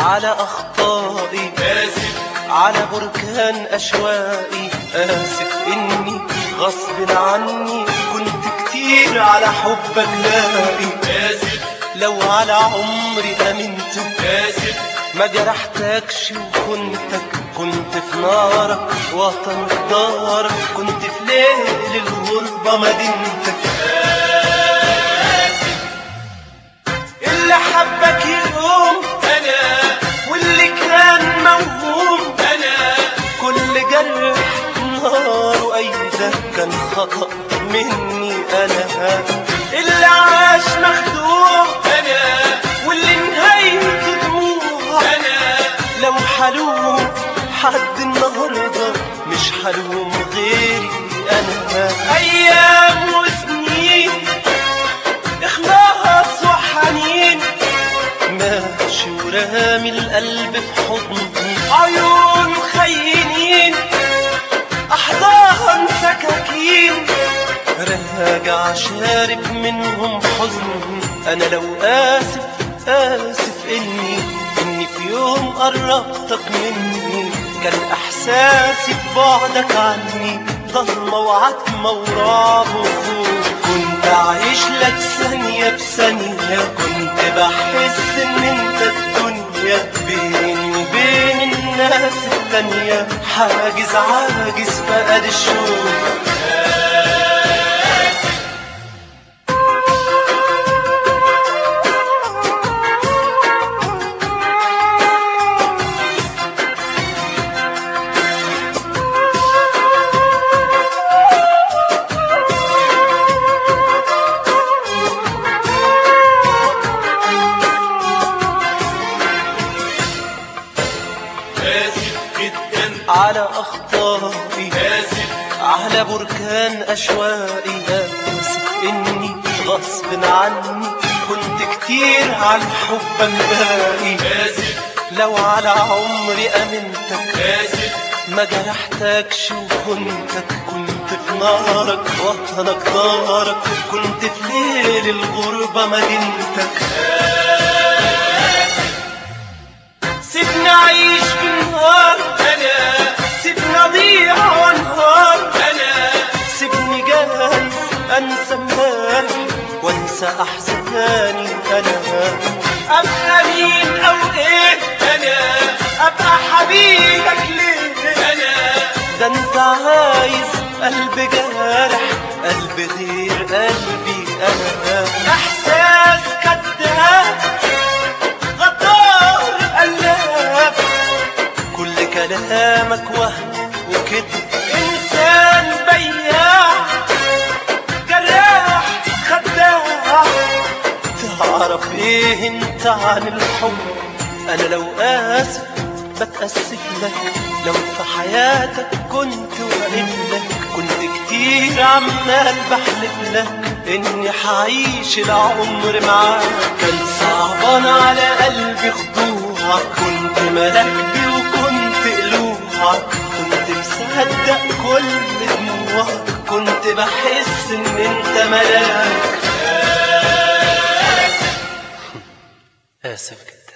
على أخطائي. آسف على بركان أشوائي. آسف إني غصب عني. كنت كتير على حبك لاقي آسف لو على عمري أمنت. آسف ما جرحتكش وكنتك. كنت في نارك. وطنك دارك. كنت في ليل الغربة مدينتك. خطأ مني أنا. اللي عاش مخدوع أنا. واللي نهايته دموع أنا. لو حلوم حد النهارده مش حلوم غيري أنا. أيام وسنين اخلاص وحنين ماشي ورامي القلب في حضني. عيون احضان سكاكين راجع شارب منهم حزن أنا لو آسف آسف إني إني في يوم قربتك مني. كان إحساسي ببعدك عني ضلمة وعتمة ورعب كنت عايش لك ثانية بثانية. كنت بحس إن أنت الدنيا بيني وبين الناس. التانية حاجز عاجز فقد الشوق. جدا. على أخطائي. آسف على بركان أشوائي. آسف إني غصب عني. كنت كتير عن حبك باقي آسف لو على عمري أمنتك. آسف ما جرحتكش وكنتك. كنت في نارك وطنك دارك. كنت في ليل الغربة مدينتك. سيبني أعيش في النهار أنا. سيبني أضيع وأنهار أنا. سيبني جاهز أنسى امبارح وأنسى احزاني أنا. أبقى مين أو إيه أنا؟ أبقى حبيبك ليه أنا؟ ده أنت عايز قلب جارح قلب غير قلبي أنا. وكذب إنسان بياع جراح خداع تعرف إيه أنت عن الحب؟ أنا لو آسف بتأسف لك. لو في حياتك كنت واقف لك كنت كتير عمال بحلف لك إني حعيش العمر معاك. كان صعبان على قلبي خضوعك كنت ملاك مصدق كل دموعك كنت بحس إن أنت ملاك. آسف. جدا